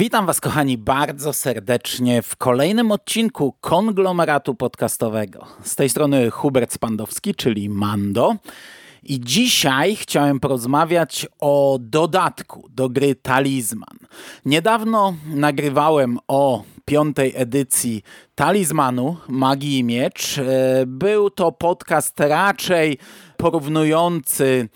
Witam Was, kochani, bardzo serdecznie w kolejnym odcinku konglomeratu podcastowego. Z tej strony Hubert Spandowski, czyli Mando. I dzisiaj chciałem porozmawiać o dodatku do gry Talizman. Niedawno nagrywałem o piątej edycji Talizmanu Magii i Miecz. E, był to podcast raczej porównujący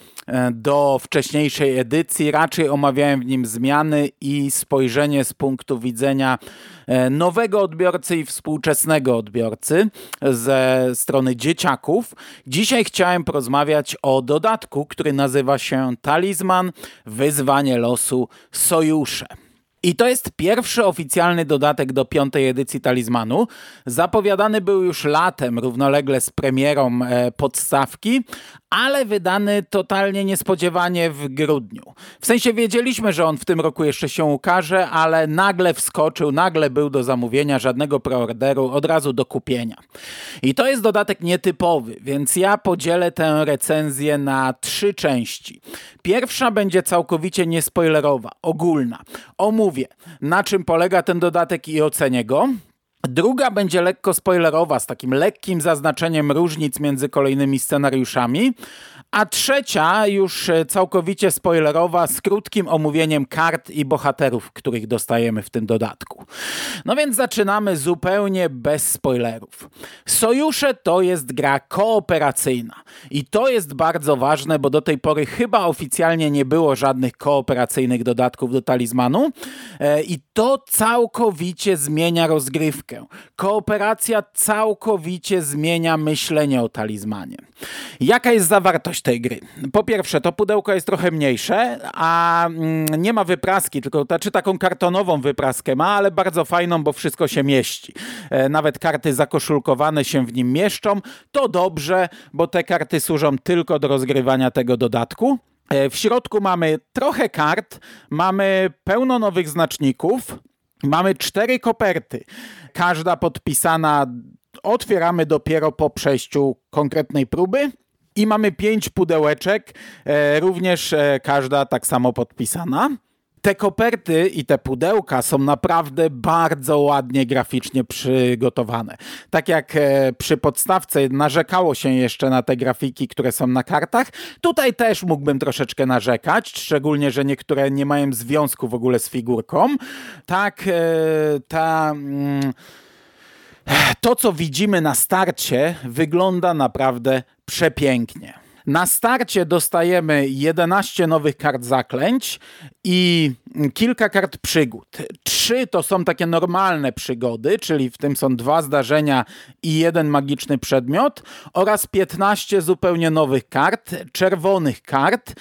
do wcześniejszej edycji. Raczej omawiałem w nim zmiany i spojrzenie z punktu widzenia e, nowego odbiorcy i współczesnego odbiorcy ze strony dzieciaków. Dzisiaj chciałem porozmawiać o dodatku, który nazywa się Talizman Wyzwanie losu Sojusze. I to jest pierwszy oficjalny dodatek do piątej edycji Talizmanu. Zapowiadany był już latem, równolegle z premierą e, podstawki, ale wydany totalnie niespodziewanie w grudniu. W sensie wiedzieliśmy, że on w tym roku jeszcze się ukaże, ale nagle wskoczył, nagle był do zamówienia, żadnego preorderu, od razu do kupienia. I to jest dodatek nietypowy, więc ja podzielę tę recenzję na trzy części. Pierwsza będzie całkowicie niespoilerowa, ogólna. Omówię, na czym polega ten dodatek i ocenię go. Druga będzie lekko spoilerowa, z takim lekkim zaznaczeniem różnic między kolejnymi scenariuszami a trzecia już e, całkowicie spoilerowa z krótkim omówieniem kart i bohaterów, których dostajemy w tym dodatku. No więc zaczynamy zupełnie bez spoilerów. Sojusze to jest gra kooperacyjna i to jest bardzo ważne, bo do tej pory chyba oficjalnie nie było żadnych kooperacyjnych dodatków do talizmanu e, i to całkowicie zmienia rozgrywkę. Kooperacja całkowicie zmienia myślenie o talizmanie. Jaka jest zawartość tej gry. Po pierwsze, to pudełko jest trochę mniejsze, a mm, nie ma wypraski, tylko ta, czy taką kartonową wypraskę ma, ale bardzo fajną, bo wszystko się mieści. E, nawet karty zakoszulkowane się w nim mieszczą. To dobrze, bo te karty służą tylko do rozgrywania tego dodatku. E, w środku mamy trochę kart, mamy pełno nowych znaczników, mamy cztery koperty. Każda podpisana otwieramy dopiero po przejściu konkretnej próby. I mamy pięć pudełeczek, e, również e, każda tak samo podpisana. Te koperty i te pudełka są naprawdę bardzo ładnie graficznie przygotowane. Tak jak e, przy podstawce narzekało się jeszcze na te grafiki, które są na kartach, tutaj też mógłbym troszeczkę narzekać, szczególnie, że niektóre nie mają związku w ogóle z figurką. Tak, ta. Mm, to, co widzimy na starcie, wygląda naprawdę przepięknie. Na starcie dostajemy 11 nowych kart zaklęć i kilka kart przygód. Trzy to są takie normalne przygody, czyli w tym są dwa zdarzenia i jeden magiczny przedmiot oraz 15 zupełnie nowych kart, czerwonych kart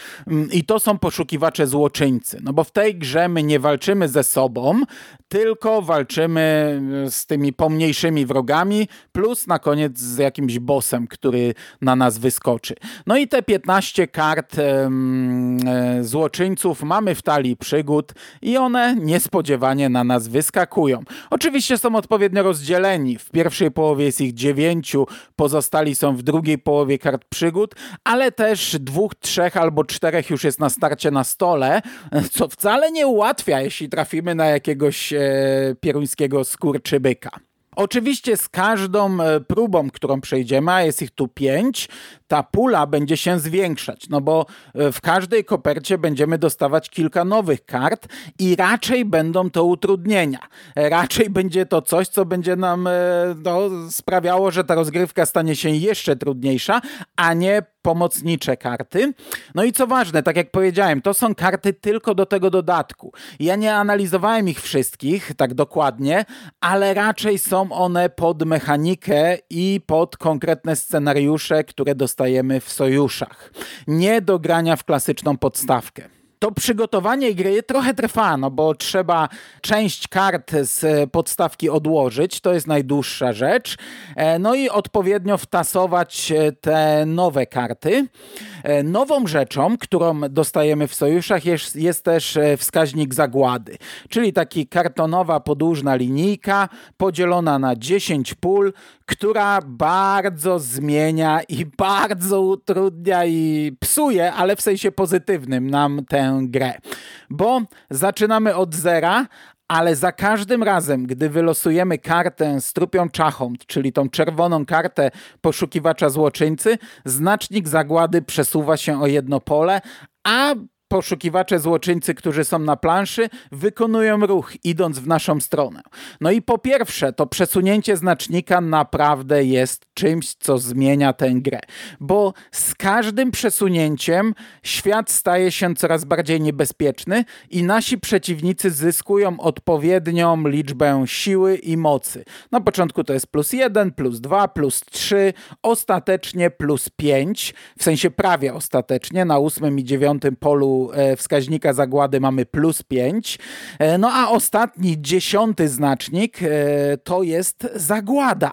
i to są poszukiwacze złoczyńcy. No bo w tej grze my nie walczymy ze sobą, tylko walczymy z tymi pomniejszymi wrogami, plus na koniec z jakimś bossem, który na nas wyskoczy. No i te 15 kart e, złoczyńców mamy w talii przygód i one niespodziewanie na nas wyskakują. Oczywiście są odpowiednio rozdzieleni. W pierwszej połowie jest ich dziewięciu, pozostali są w drugiej połowie kart przygód, ale też dwóch, trzech albo czterech już jest na starcie na stole, co wcale nie ułatwia, jeśli trafimy na jakiegoś e, pieruńskiego skurczybyka. Oczywiście z każdą e, próbą, którą przejdziemy, a jest ich tu pięć, ta pula będzie się zwiększać, no bo e, w każdej kopercie będziemy dostawać kilka nowych kart i raczej będą to utrudnienia. E, raczej będzie to coś, co będzie nam no, sprawiało, że ta rozgrywka stanie się jeszcze trudniejsza, a nie pomocnicze karty. No i co ważne, tak jak powiedziałem, to są karty tylko do tego dodatku. Ja nie analizowałem ich wszystkich tak dokładnie, ale raczej są one pod mechanikę i pod konkretne scenariusze, które dostajemy w sojuszach. Nie do grania w klasyczną podstawkę to przygotowanie gry trochę trwa, no bo trzeba część kart z podstawki odłożyć, to jest najdłuższa rzecz, e, no i odpowiednio wtasować e, te nowe karty. E, nową rzeczą, którą dostajemy w sojuszach jest, jest też wskaźnik zagłady, czyli taki kartonowa podłużna linijka podzielona na 10 pól, która bardzo zmienia i bardzo utrudnia i psuje, ale w sensie pozytywnym nam tę grę. Bo zaczynamy od zera, ale za każdym razem, gdy wylosujemy kartę z trupią czachą, czyli tą czerwoną kartę poszukiwacza złoczyńcy, znacznik zagłady przesuwa się o jedno pole, a poszukiwacze złoczyńcy, którzy są na planszy, wykonują ruch idąc w naszą stronę. No i po pierwsze, to przesunięcie znacznika naprawdę jest czymś, co zmienia tę grę, bo z każdym przesunięciem świat staje się coraz bardziej niebezpieczny i nasi przeciwnicy zyskują odpowiednią liczbę siły i mocy. Na początku to jest plus 1, plus 2, plus 3, ostatecznie plus 5, w sensie prawie ostatecznie, na ósmym i dziewiątym polu E, wskaźnika zagłady mamy plus 5. E, no a ostatni, dziesiąty znacznik e, to jest zagłada.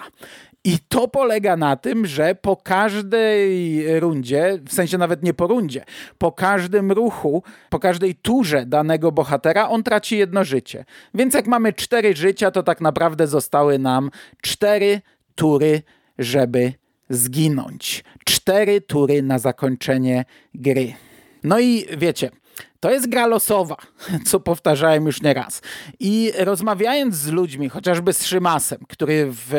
I to polega na tym, że po każdej rundzie, w sensie nawet nie po rundzie, po każdym ruchu, po każdej turze danego bohatera, on traci jedno życie. Więc jak mamy cztery życia, to tak naprawdę zostały nam cztery tury, żeby zginąć. Cztery tury na zakończenie gry. No i wiecie, to jest gra losowa, co powtarzałem już nieraz. I rozmawiając z ludźmi, chociażby z Szymasem, który w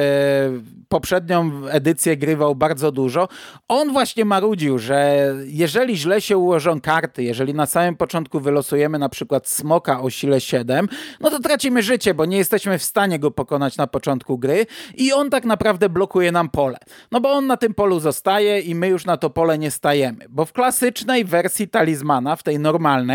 poprzednią edycję grywał bardzo dużo, on właśnie marudził, że jeżeli źle się ułożą karty, jeżeli na samym początku wylosujemy na przykład smoka o sile 7, no to tracimy życie, bo nie jesteśmy w stanie go pokonać na początku gry i on tak naprawdę blokuje nam pole. No bo on na tym polu zostaje i my już na to pole nie stajemy, bo w klasycznej wersji talizmana, w tej normalnej,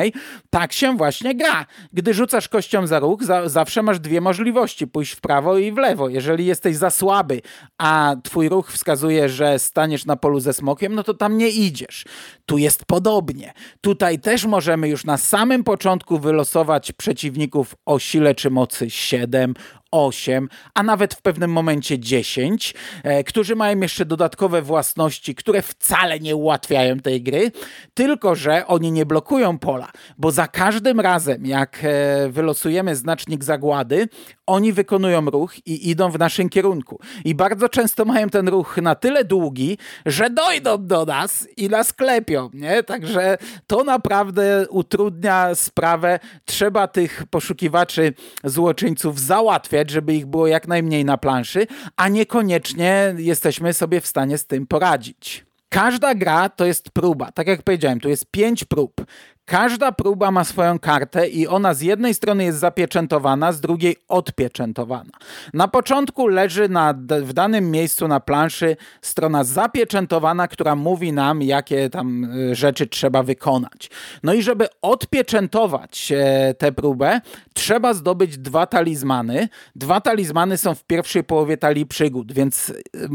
tak się właśnie gra. Gdy rzucasz kością za róg, za, zawsze masz dwie możliwości, pójść w prawo i w lewo. Jeżeli jesteś za słaby, a twój ruch wskazuje, że staniesz na polu ze smokiem, no to tam nie idziesz. Tu jest podobnie. Tutaj też możemy już na samym początku wylosować przeciwników o sile czy mocy 7, 8, a nawet w pewnym momencie 10, e, którzy mają jeszcze dodatkowe własności, które wcale nie ułatwiają tej gry, tylko że oni nie blokują pola, bo za każdym razem, jak e, wylosujemy znacznik zagłady, oni wykonują ruch i idą w naszym kierunku. I bardzo często mają ten ruch na tyle długi, że dojdą do nas i nas klepią. Nie? Także to naprawdę utrudnia sprawę. Trzeba tych poszukiwaczy złoczyńców załatwiać, żeby ich było jak najmniej na planszy, a niekoniecznie jesteśmy sobie w stanie z tym poradzić. Każda gra to jest próba. Tak jak powiedziałem, tu jest pięć prób. Każda próba ma swoją kartę i ona z jednej strony jest zapieczętowana, z drugiej odpieczętowana. Na początku leży na, w danym miejscu na planszy strona zapieczętowana, która mówi nam, jakie tam e, rzeczy trzeba wykonać. No i żeby odpieczętować e, tę próbę, trzeba zdobyć dwa talizmany. Dwa talizmany są w pierwszej połowie talii przygód, więc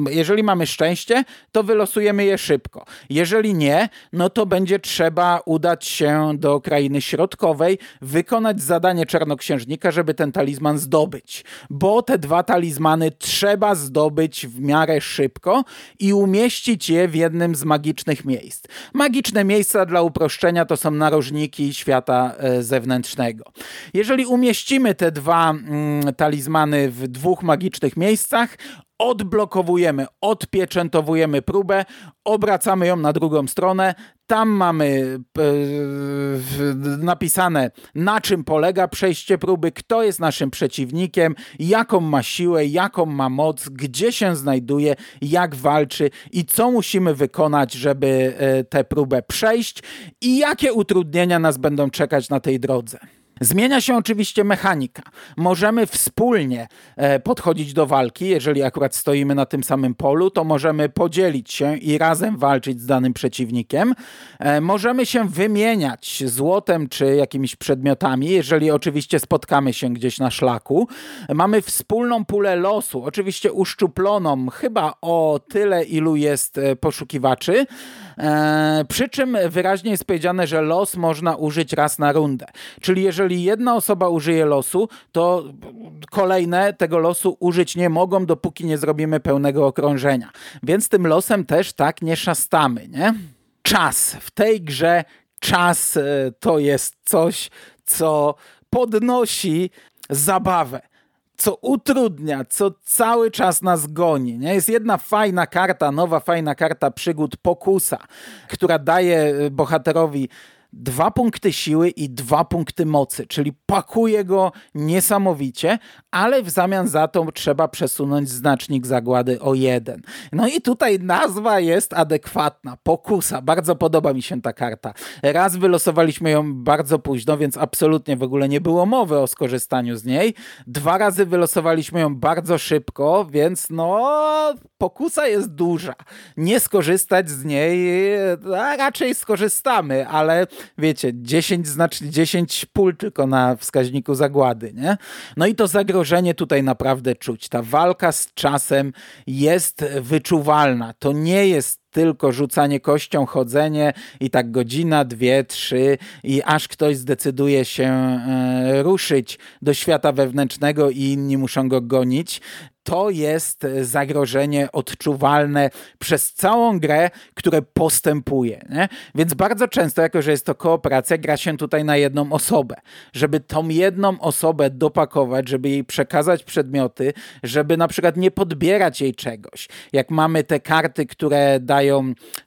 jeżeli mamy szczęście, to wylosujemy je szybko. Jeżeli nie, no to będzie trzeba udać się do krainy środkowej, wykonać zadanie czarnoksiężnika, żeby ten talizman zdobyć. Bo te dwa talizmany trzeba zdobyć w miarę szybko i umieścić je w jednym z magicznych miejsc. Magiczne miejsca dla uproszczenia to są narożniki świata e, zewnętrznego. Jeżeli umieścimy te dwa mm, talizmany w dwóch magicznych miejscach, odblokowujemy, odpieczętowujemy próbę, obracamy ją na drugą stronę. Tam mamy e, napisane, na czym polega przejście próby, kto jest naszym przeciwnikiem, jaką ma siłę, jaką ma moc, gdzie się znajduje, jak walczy i co musimy wykonać, żeby e, tę próbę przejść i jakie utrudnienia nas będą czekać na tej drodze. Zmienia się oczywiście mechanika. Możemy wspólnie e, podchodzić do walki, jeżeli akurat stoimy na tym samym polu, to możemy podzielić się i razem walczyć z danym przeciwnikiem. E, możemy się wymieniać złotem czy jakimiś przedmiotami, jeżeli oczywiście spotkamy się gdzieś na szlaku. Mamy wspólną pulę losu, oczywiście uszczuploną chyba o tyle, ilu jest e, poszukiwaczy. Przy czym wyraźnie jest powiedziane, że los można użyć raz na rundę. Czyli jeżeli jeżeli jedna osoba użyje losu, to kolejne tego losu użyć nie mogą, dopóki nie zrobimy pełnego okrążenia. Więc tym losem też tak nie szastamy, nie? Czas. W tej grze czas e, to jest coś, co podnosi zabawę co utrudnia, co cały czas nas goni. Nie? Jest jedna fajna karta, nowa fajna karta przygód Pokusa, która daje e, bohaterowi dwa punkty siły i dwa punkty mocy, czyli pakuje go niesamowicie, ale w zamian za to trzeba przesunąć znacznik zagłady o jeden. No i tutaj nazwa jest adekwatna. Pokusa. Bardzo podoba mi się ta karta. Raz wylosowaliśmy ją bardzo późno, więc absolutnie w ogóle nie było mowy o skorzystaniu z niej. Dwa razy wylosowaliśmy ją bardzo szybko, więc no pokusa jest duża. Nie skorzystać z niej, a raczej skorzystamy, ale wiecie, 10 znacznie 10 pól tylko na wskaźniku zagłady, nie? No i to zagrożenie tutaj naprawdę czuć. Ta walka z czasem jest wyczuwalna. To nie jest tylko rzucanie kością, chodzenie i tak godzina, dwie, trzy i aż ktoś zdecyduje się e, ruszyć do świata wewnętrznego i inni muszą go gonić to jest zagrożenie odczuwalne przez całą grę, które postępuje. Nie? Więc bardzo często, jako że jest to kooperacja, gra się tutaj na jedną osobę. Żeby tą jedną osobę dopakować, żeby jej przekazać przedmioty, żeby na przykład nie podbierać jej czegoś. Jak mamy te karty, które dają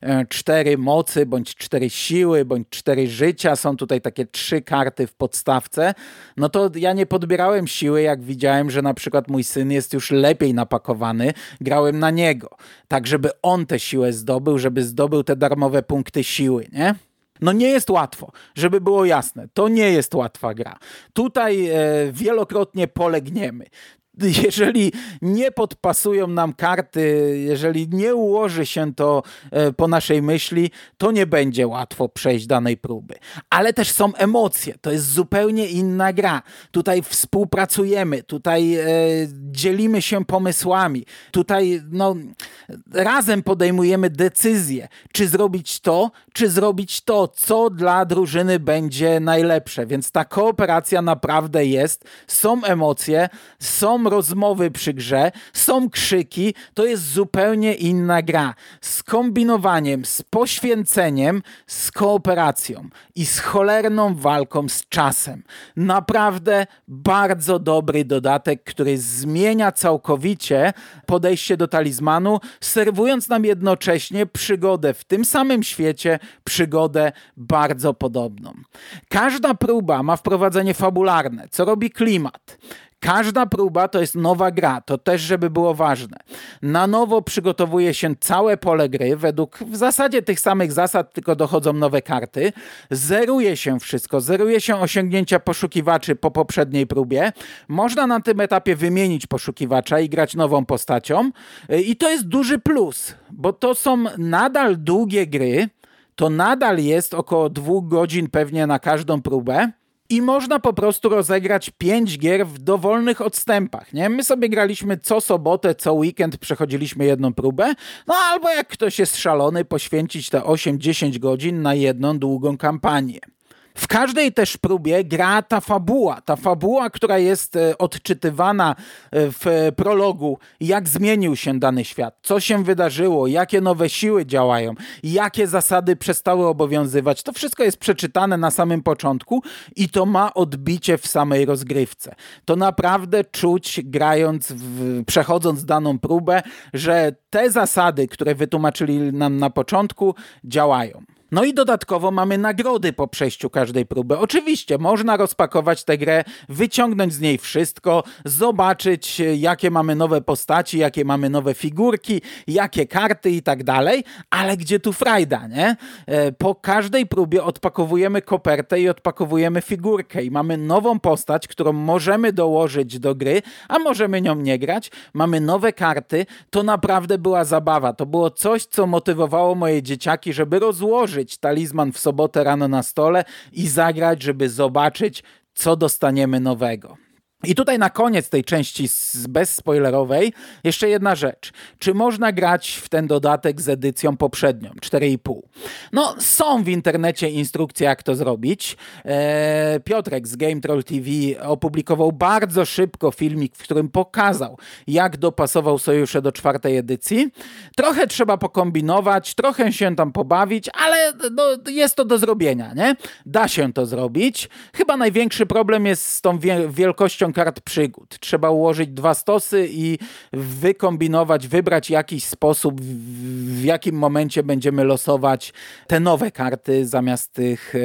e, cztery mocy, bądź cztery siły, bądź cztery życia, są tutaj takie trzy karty w podstawce, no to ja nie podbierałem siły, jak widziałem, że na przykład mój syn jest już lepiej napakowany, grałem na niego. Tak, żeby on tę siłę zdobył, żeby zdobył te darmowe punkty siły, nie? No nie jest łatwo, żeby było jasne. To nie jest łatwa gra. Tutaj e, wielokrotnie polegniemy jeżeli nie podpasują nam karty, jeżeli nie ułoży się to e, po naszej myśli, to nie będzie łatwo przejść danej próby. Ale też są emocje, to jest zupełnie inna gra. Tutaj współpracujemy, tutaj e, dzielimy się pomysłami, tutaj no, razem podejmujemy decyzję, czy zrobić to, czy zrobić to, co dla drużyny będzie najlepsze. Więc ta kooperacja naprawdę jest, są emocje, są rozmowy przy grze, są krzyki, to jest zupełnie inna gra. Z kombinowaniem, z poświęceniem, z kooperacją i z cholerną walką z czasem. Naprawdę bardzo dobry dodatek, który zmienia całkowicie podejście do talizmanu, serwując nam jednocześnie przygodę w tym samym świecie, przygodę bardzo podobną. Każda próba ma wprowadzenie fabularne, co robi klimat. Każda próba to jest nowa gra, to też, żeby było ważne. Na nowo przygotowuje się całe pole gry, według w zasadzie tych samych zasad, tylko dochodzą nowe karty. Zeruje się wszystko, zeruje się osiągnięcia poszukiwaczy po poprzedniej próbie. Można na tym etapie wymienić poszukiwacza i grać nową postacią. I to jest duży plus, bo to są nadal długie gry. To nadal jest około dwóch godzin pewnie na każdą próbę i można po prostu rozegrać pięć gier w dowolnych odstępach. Nie? My sobie graliśmy co sobotę, co weekend, przechodziliśmy jedną próbę, no albo jak ktoś jest szalony, poświęcić te 8-10 godzin na jedną długą kampanię. W każdej też próbie gra ta fabuła, ta fabuła, która jest e, odczytywana e, w prologu, jak zmienił się dany świat, co się wydarzyło, jakie nowe siły działają, jakie zasady przestały obowiązywać. To wszystko jest przeczytane na samym początku i to ma odbicie w samej rozgrywce. To naprawdę czuć grając, w, przechodząc daną próbę, że te zasady, które wytłumaczyli nam na początku, działają. No i dodatkowo mamy nagrody po przejściu każdej próby. Oczywiście można rozpakować tę grę, wyciągnąć z niej wszystko, zobaczyć jakie mamy nowe postaci, jakie mamy nowe figurki, jakie karty i tak dalej, ale gdzie tu frajda, nie? E, po każdej próbie odpakowujemy kopertę i odpakowujemy figurkę i mamy nową postać, którą możemy dołożyć do gry, a możemy nią nie grać. Mamy nowe karty. To naprawdę była zabawa. To było coś, co motywowało moje dzieciaki, żeby rozłożyć talizman w sobotę rano na stole i zagrać, żeby zobaczyć, co dostaniemy nowego. I tutaj na koniec tej części bezspoilerowej jeszcze jedna rzecz. Czy można grać w ten dodatek z edycją poprzednią, 4,5? No, są w internecie instrukcje, jak to zrobić. Eee, Piotrek z Game Troll TV opublikował bardzo szybko filmik, w którym pokazał, jak dopasował sojusze do czwartej edycji. Trochę trzeba pokombinować, trochę się tam pobawić, ale no, jest to do zrobienia, nie? Da się to zrobić. Chyba największy problem jest z tą wielkością kart przygód. Trzeba ułożyć dwa stosy i wykombinować, wybrać jakiś sposób, w jakim momencie będziemy losować te nowe karty zamiast tych e,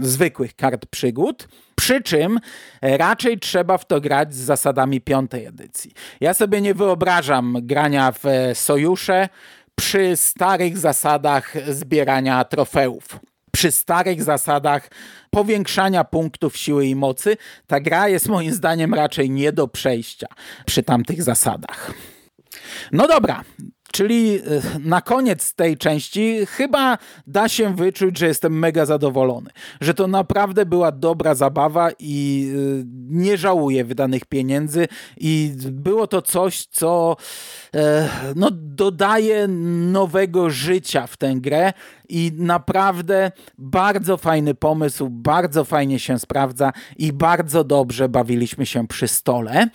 zwykłych kart przygód. Przy czym raczej trzeba w to grać z zasadami piątej edycji. Ja sobie nie wyobrażam grania w sojusze przy starych zasadach zbierania trofeów przy starych zasadach powiększania punktów siły i mocy, ta gra jest moim zdaniem raczej nie do przejścia przy tamtych zasadach. No dobra, Czyli e, na koniec tej części chyba da się wyczuć, że jestem mega zadowolony, że to naprawdę była dobra zabawa i e, nie żałuję wydanych pieniędzy i było to coś, co e, no, dodaje nowego życia w tę grę i naprawdę bardzo fajny pomysł, bardzo fajnie się sprawdza i bardzo dobrze bawiliśmy się przy stole.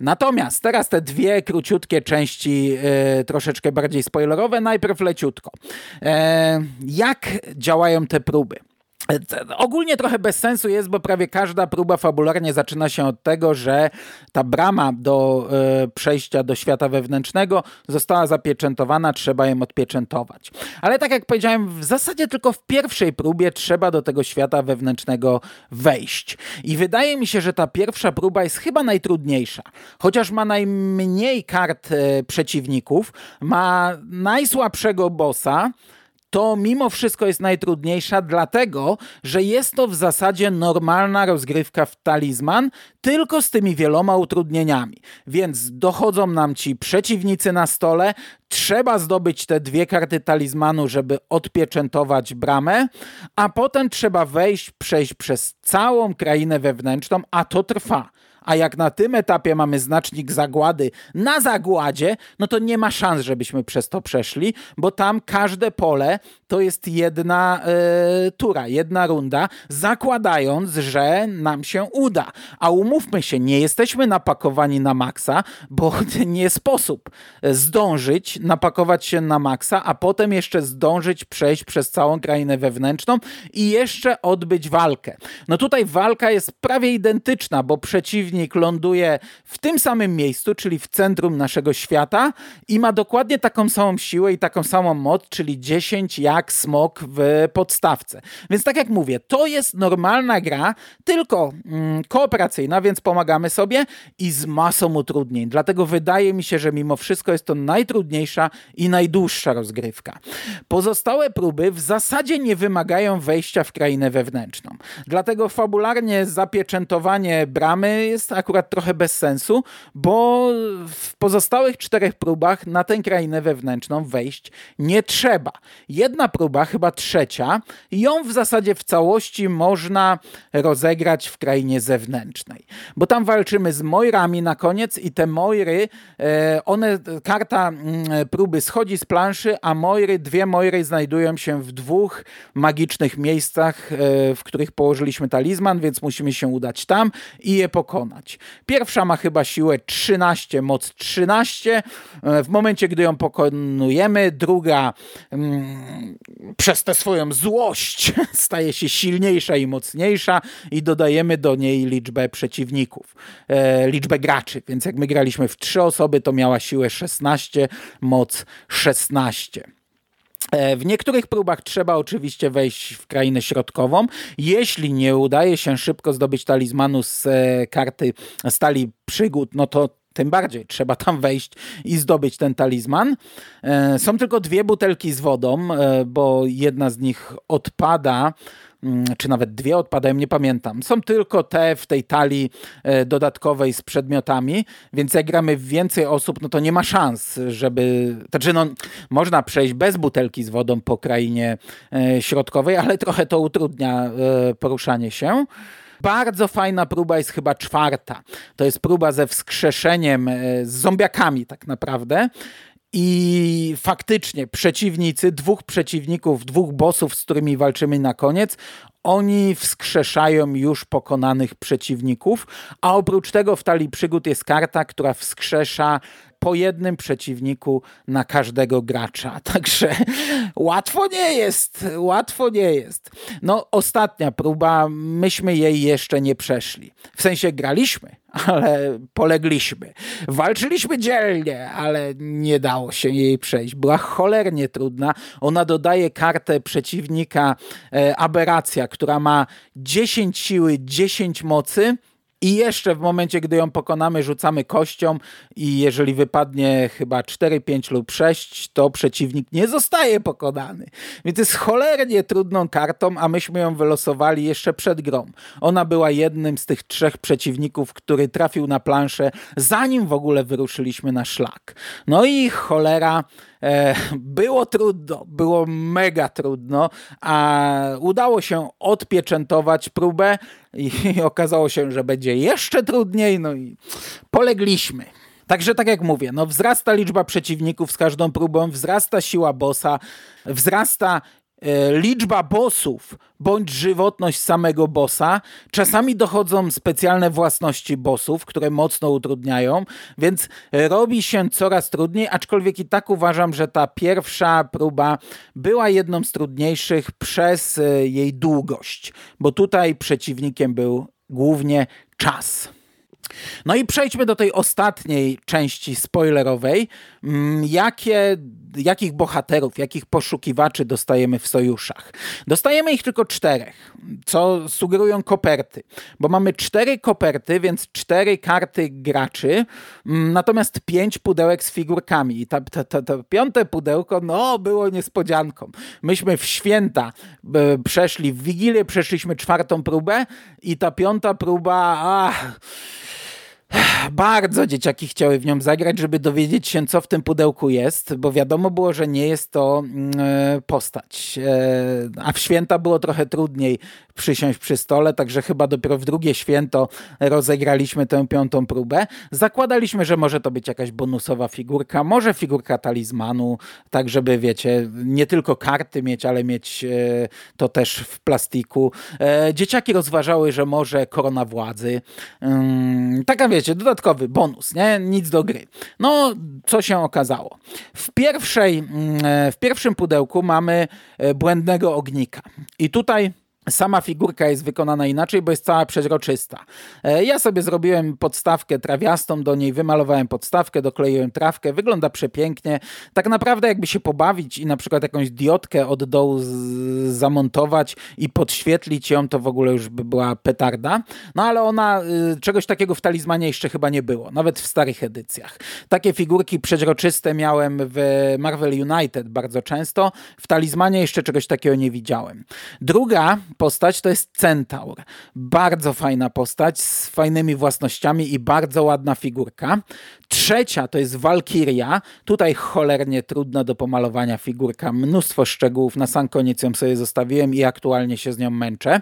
Natomiast teraz te dwie króciutkie części, e, troszeczkę bardziej spoilerowe, najpierw leciutko. E, jak działają te próby? Ogólnie trochę bez sensu jest, bo prawie każda próba fabularnie zaczyna się od tego, że ta brama do e, przejścia do świata wewnętrznego została zapieczętowana, trzeba ją odpieczętować. Ale tak jak powiedziałem, w zasadzie tylko w pierwszej próbie trzeba do tego świata wewnętrznego wejść. I wydaje mi się, że ta pierwsza próba jest chyba najtrudniejsza. Chociaż ma najmniej kart e, przeciwników, ma najsłabszego bossa, to mimo wszystko jest najtrudniejsza, dlatego że jest to w zasadzie normalna rozgrywka w talizman, tylko z tymi wieloma utrudnieniami. Więc dochodzą nam ci przeciwnicy na stole, trzeba zdobyć te dwie karty talizmanu, żeby odpieczętować bramę, a potem trzeba wejść, przejść przez całą krainę wewnętrzną, a to trwa a jak na tym etapie mamy znacznik zagłady na zagładzie, no to nie ma szans, żebyśmy przez to przeszli, bo tam każde pole to jest jedna e, tura, jedna runda, zakładając, że nam się uda. A umówmy się, nie jesteśmy napakowani na maksa, bo nie sposób zdążyć napakować się na maksa, a potem jeszcze zdążyć przejść przez całą krainę wewnętrzną i jeszcze odbyć walkę. No tutaj walka jest prawie identyczna, bo przeciwnik przeciwnik ląduje w tym samym miejscu, czyli w centrum naszego świata i ma dokładnie taką samą siłę i taką samą moc, czyli 10 jak smok w podstawce. Więc tak jak mówię, to jest normalna gra, tylko mm, kooperacyjna, więc pomagamy sobie i z masą utrudnień. Dlatego wydaje mi się, że mimo wszystko jest to najtrudniejsza i najdłuższa rozgrywka. Pozostałe próby w zasadzie nie wymagają wejścia w krainę wewnętrzną. Dlatego fabularnie zapieczętowanie bramy jest jest akurat trochę bez sensu, bo w pozostałych czterech próbach na tę krainę wewnętrzną wejść nie trzeba. Jedna próba, chyba trzecia, ją w zasadzie w całości można rozegrać w krainie zewnętrznej, bo tam walczymy z Moirami na koniec i te Moiry, e, one, karta mm, próby schodzi z planszy, a Moiry, dwie Moiry znajdują się w dwóch magicznych miejscach, e, w których położyliśmy talizman, więc musimy się udać tam i je pokonać pokonać. Pierwsza ma chyba siłę 13, moc 13. E, w momencie, gdy ją pokonujemy, druga mm, przez tę swoją złość staje się silniejsza i mocniejsza i dodajemy do niej liczbę przeciwników, e, liczbę graczy. Więc jak my graliśmy w trzy osoby, to miała siłę 16, moc 16. E, w niektórych próbach trzeba oczywiście wejść w krainę środkową. Jeśli nie udaje się szybko zdobyć talizmanu z e, karty stali przygód, no to tym bardziej trzeba tam wejść i zdobyć ten talizman. E, są tylko dwie butelki z wodą, bo jedna z nich odpada czy nawet dwie odpadają, nie pamiętam. Są tylko te w tej talii e, dodatkowej z przedmiotami, więc jak gramy więcej osób, no to nie ma szans, żeby... Znaczy, no, można przejść bez butelki z wodą po krainie e, środkowej, ale trochę to utrudnia e, poruszanie się. Bardzo fajna próba jest chyba czwarta. To jest próba ze wskrzeszeniem, z zombiakami tak naprawdę. I faktycznie przeciwnicy, dwóch przeciwników, dwóch bossów, z którymi walczymy na koniec, oni wskrzeszają już pokonanych przeciwników, a oprócz tego w talii przygód jest karta, która wskrzesza po jednym przeciwniku na każdego gracza. Także łatwo nie jest, łatwo nie jest. No ostatnia próba, myśmy jej jeszcze nie przeszli. W sensie graliśmy, ale polegliśmy. Walczyliśmy dzielnie, ale nie dało się jej przejść. Była cholernie trudna. Ona dodaje kartę przeciwnika e, Aberracja, która ma 10 siły, 10 mocy i jeszcze w momencie, gdy ją pokonamy, rzucamy kością i jeżeli wypadnie chyba 4, 5 lub 6, to przeciwnik nie zostaje pokonany. Więc jest cholernie trudną kartą, a myśmy ją wylosowali jeszcze przed grą. Ona była jednym z tych trzech przeciwników, który trafił na planszę, zanim w ogóle wyruszyliśmy na szlak. No i cholera było trudno, było mega trudno, a udało się odpieczętować próbę i okazało się, że będzie jeszcze trudniej, no i polegliśmy. Także tak jak mówię, no wzrasta liczba przeciwników z każdą próbą, wzrasta siła bossa, wzrasta E, liczba bossów bądź żywotność samego bossa. Czasami dochodzą specjalne własności bossów, które mocno utrudniają, więc robi się coraz trudniej, aczkolwiek i tak uważam, że ta pierwsza próba była jedną z trudniejszych przez e, jej długość, bo tutaj przeciwnikiem był głównie czas. No i przejdźmy do tej ostatniej części spoilerowej. Mm, jakie, jakich bohaterów, jakich poszukiwaczy dostajemy w sojuszach? Dostajemy ich tylko czterech, co sugerują koperty, bo mamy cztery koperty, więc cztery karty graczy, mm, natomiast pięć pudełek z figurkami. I to piąte pudełko, no, było niespodzianką. Myśmy w święta e, przeszli, w Wigilię przeszliśmy czwartą próbę i ta piąta próba, ach, bardzo dzieciaki chciały w nią zagrać, żeby dowiedzieć się, co w tym pudełku jest, bo wiadomo było, że nie jest to mm, e, postać. E, a w święta było trochę trudniej przysiąść przy stole, także chyba dopiero w drugie święto rozegraliśmy tę piątą próbę. Zakładaliśmy, że może to być jakaś bonusowa figurka, może figurka talizmanu, tak żeby, wiecie, nie tylko karty mieć, ale mieć e, to też w plastiku. Dzieciaki rozważały, że może korona władzy. Mm, taka, wiecie, dodatkowy bonus, nie? Nic do gry. No, co się okazało? W, pierwszej, mm, e, w pierwszym pudełku mamy e, błędnego ognika. I tutaj Sama figurka jest wykonana inaczej, bo jest cała przeźroczysta. E, ja sobie zrobiłem podstawkę trawiastą, do niej wymalowałem podstawkę, dokleiłem trawkę, wygląda przepięknie. Tak naprawdę jakby się pobawić i na przykład jakąś diodkę od dołu zamontować i podświetlić ją, to w ogóle już by była petarda. No ale ona, y, czegoś takiego w talizmanie jeszcze chyba nie było, nawet w starych edycjach. Takie figurki przeźroczyste miałem w Marvel United bardzo często, w talizmanie jeszcze czegoś takiego nie widziałem. Druga postać to jest Centaur. Bardzo fajna postać z fajnymi własnościami i bardzo ładna figurka. Trzecia to jest Walkiria. Tutaj cholernie trudna do pomalowania figurka. Mnóstwo szczegółów. Na sam koniec ją sobie zostawiłem i aktualnie się z nią męczę.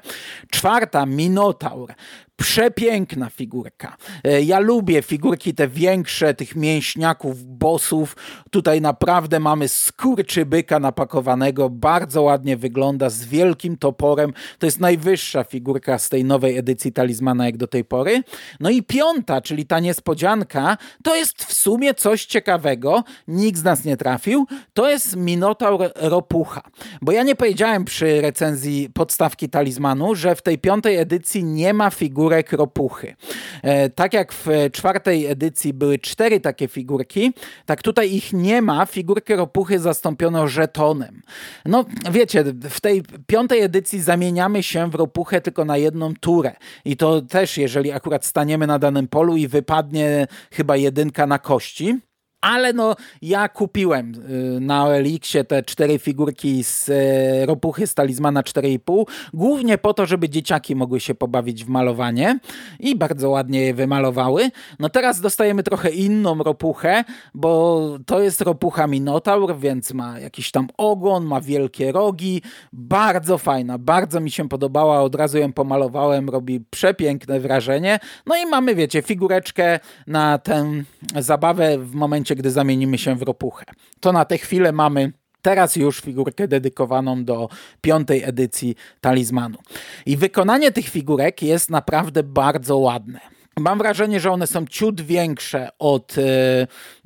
Czwarta Minotaur. Przepiękna figurka. E, ja lubię figurki te większe, tych mięśniaków, bossów. Tutaj naprawdę mamy skurczybyka napakowanego. Bardzo ładnie wygląda, z wielkim toporem. To jest najwyższa figurka z tej nowej edycji talizmana jak do tej pory. No i piąta, czyli ta niespodzianka, to jest w sumie coś ciekawego. Nikt z nas nie trafił. To jest Minotaur Ropucha. Bo ja nie powiedziałem przy recenzji podstawki talizmanu, że w tej piątej edycji nie ma figury figurek ropuchy. E, tak jak w czwartej edycji były cztery takie figurki, tak tutaj ich nie ma. Figurkę ropuchy zastąpiono żetonem. No wiecie, w tej piątej edycji zamieniamy się w ropuchę tylko na jedną turę. I to też, jeżeli akurat staniemy na danym polu i wypadnie chyba jedynka na kości, ale no ja kupiłem y, na OLX-ie te cztery figurki z y, ropuchy z talizmana 4,5, głównie po to, żeby dzieciaki mogły się pobawić w malowanie i bardzo ładnie je wymalowały. No teraz dostajemy trochę inną ropuchę, bo to jest ropucha Minotaur, więc ma jakiś tam ogon, ma wielkie rogi, bardzo fajna, bardzo mi się podobała, od razu ją pomalowałem, robi przepiękne wrażenie. No i mamy, wiecie, figureczkę na tę zabawę w momencie, momencie, gdy zamienimy się w ropuchę. To na tę chwilę mamy teraz już figurkę dedykowaną do piątej edycji talizmanu. I wykonanie tych figurek jest naprawdę bardzo ładne. Mam wrażenie, że one są ciut większe od y,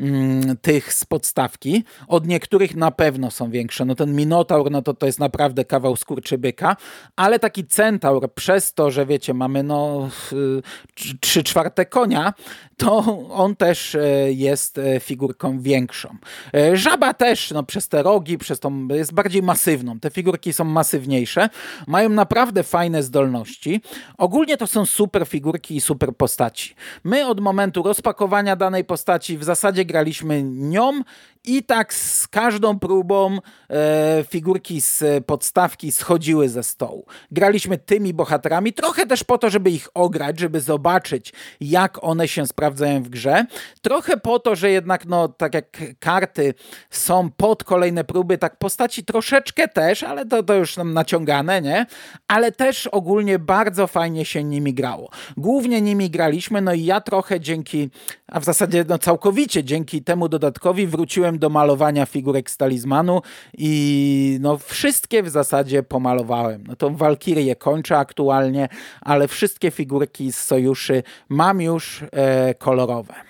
y, tych z podstawki. Od niektórych na pewno są większe. No ten Minotaur, no to to jest naprawdę kawał skurczybyka, ale taki Centaur przez to, że wiecie, mamy no y, trzy czwarte konia, to on też e, jest e, figurką większą. Żaba też, no przez te rogi, przez tą, jest bardziej masywną. Te figurki są masywniejsze, mają naprawdę fajne zdolności. Ogólnie to są super figurki i super postaci. My od momentu rozpakowania danej postaci w zasadzie graliśmy nią i tak z każdą próbą e, figurki z podstawki schodziły ze stołu. Graliśmy tymi bohaterami, trochę też po to, żeby ich ograć, żeby zobaczyć, jak one się sprawdzają w grze. Trochę po to, że jednak, no, tak jak karty są pod kolejne próby, tak postaci troszeczkę też, ale to, to już nam naciągane, nie? Ale też ogólnie bardzo fajnie się nimi grało. Głównie nimi graliśmy, no i ja trochę dzięki, a w zasadzie no całkowicie dzięki temu dodatkowi wróciłem do malowania figurek z talizmanu i no wszystkie w zasadzie pomalowałem. No tą Walkirię kończę aktualnie, ale wszystkie figurki z sojuszy mam już e, kolorowe.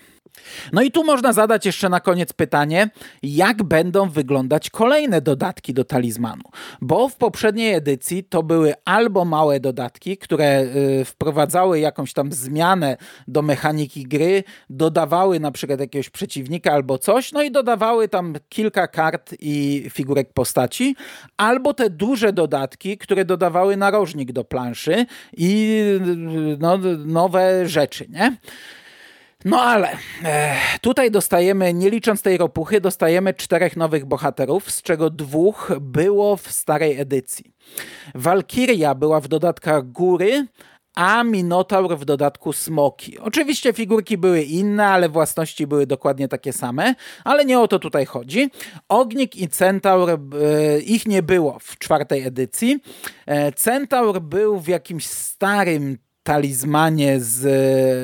No i tu można zadać jeszcze na koniec pytanie, jak będą wyglądać kolejne dodatki do talizmanu. Bo w poprzedniej edycji to były albo małe dodatki, które y, wprowadzały jakąś tam zmianę do mechaniki gry, dodawały na przykład jakiegoś przeciwnika albo coś, no i dodawały tam kilka kart i figurek postaci, albo te duże dodatki, które dodawały narożnik do planszy i y, no, nowe rzeczy, nie? No ale e, tutaj dostajemy, nie licząc tej ropuchy, dostajemy czterech nowych bohaterów, z czego dwóch było w starej edycji. Walkiria była w dodatkach góry, a Minotaur w dodatku smoki. Oczywiście figurki były inne, ale własności były dokładnie takie same, ale nie o to tutaj chodzi. Ognik i Centaur, e, ich nie było w czwartej edycji. E, Centaur był w jakimś starym talizmanie z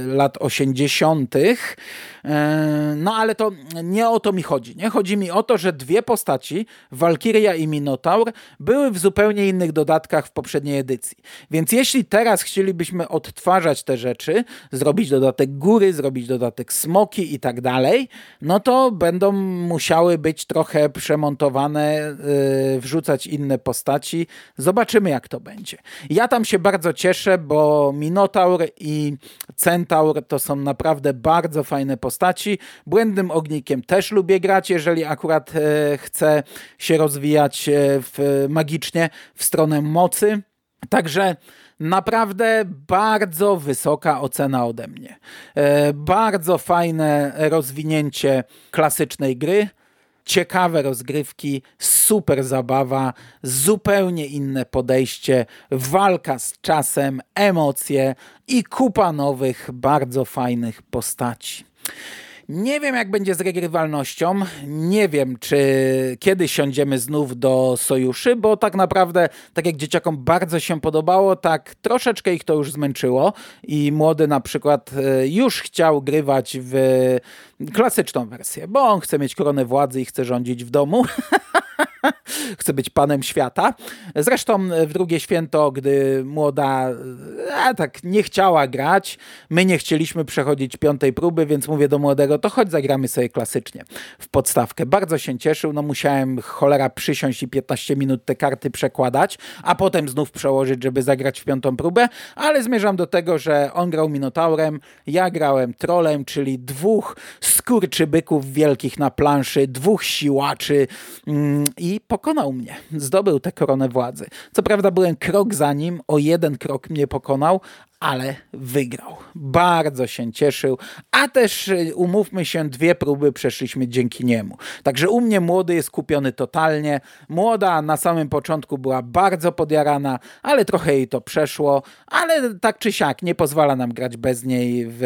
lat 80. E, no ale to nie o to mi chodzi. Nie chodzi mi o to, że dwie postaci, Walkiria i Minotaur, były w zupełnie innych dodatkach w poprzedniej edycji. Więc jeśli teraz chcielibyśmy odtwarzać te rzeczy, zrobić dodatek góry, zrobić dodatek smoki i tak dalej, no to będą musiały być trochę przemontowane, yy, wrzucać inne postaci. Zobaczymy, jak to będzie. Ja tam się bardzo cieszę, bo Minotaur i Centaur to są naprawdę bardzo fajne postaci postaci. Błędnym ognikiem też lubię grać, jeżeli akurat e, chcę się rozwijać e, w, magicznie w stronę mocy. Także naprawdę bardzo wysoka ocena ode mnie. E, bardzo fajne rozwinięcie klasycznej gry ciekawe rozgrywki, super zabawa, zupełnie inne podejście, walka z czasem, emocje i kupa nowych, bardzo fajnych postaci. Nie wiem, jak będzie z regrywalnością. Nie wiem, czy kiedy siądziemy znów do sojuszy, bo tak naprawdę, tak jak dzieciakom bardzo się podobało, tak troszeczkę ich to już zmęczyło i młody na przykład e, już chciał grywać w klasyczną wersję, bo on chce mieć koronę władzy i chce rządzić w domu. chce być panem świata. Zresztą w drugie święto, gdy młoda a, tak nie chciała grać, my nie chcieliśmy przechodzić piątej próby, więc mówię do młodego, to chodź zagramy sobie klasycznie w podstawkę. Bardzo się cieszył, no musiałem cholera przysiąść i 15 minut te karty przekładać, a potem znów przełożyć, żeby zagrać w piątą próbę, ale zmierzam do tego, że on grał Minotaurem, ja grałem Trolem, czyli dwóch skurczybyków wielkich na planszy, dwóch siłaczy mm, i pokonał mnie. Zdobył tę koronę władzy. Co prawda byłem krok za nim, o jeden krok mnie pokonał, ale wygrał. Bardzo się cieszył, a też y, umówmy się, dwie próby przeszliśmy dzięki niemu. Także u mnie młody jest kupiony totalnie. Młoda na samym początku była bardzo podjarana, ale trochę jej to przeszło, ale tak czy siak nie pozwala nam grać bez niej w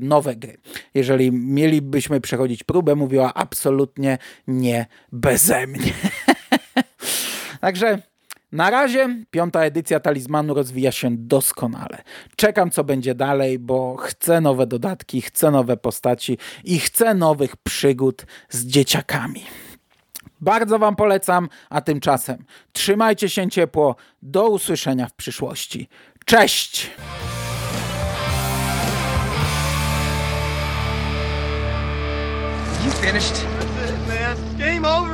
nowe gry. Jeżeli mielibyśmy przechodzić próbę, mówiła absolutnie nie beze mnie. Także na razie piąta edycja Talizmanu rozwija się doskonale. Czekam, co będzie dalej, bo chcę nowe dodatki, chcę nowe postaci i chcę nowych przygód z dzieciakami. Bardzo Wam polecam, a tymczasem trzymajcie się ciepło. Do usłyszenia w przyszłości. Cześć! You finished? That's it, man. Game over.